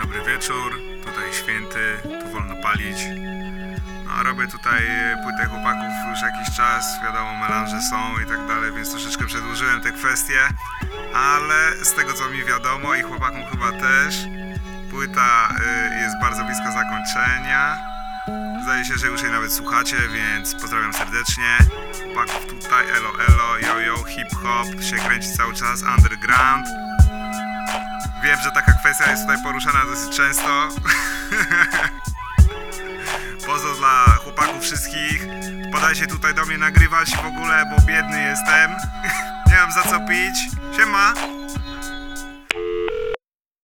dobry wieczór. Tutaj święty, tu wolno palić. No, robię tutaj płytę chłopaków już jakiś czas, wiadomo, melanże są i tak dalej, więc troszeczkę przedłużyłem te kwestie, ale z tego co mi wiadomo i chłopakom chyba też, płyta y, jest bardzo blisko zakończenia. Zdaje się, że już jej nawet słuchacie, więc pozdrawiam serdecznie. Chłopaków tutaj, elo elo, yo yo, hip hop, się kręci cały czas, underground. Wiem, że taka kwestia jest tutaj poruszana dosyć często. Pozdro dla chłopaków wszystkich. Podajcie tutaj do mnie nagrywać w ogóle, bo biedny jestem. Nie mam za co pić. Siema.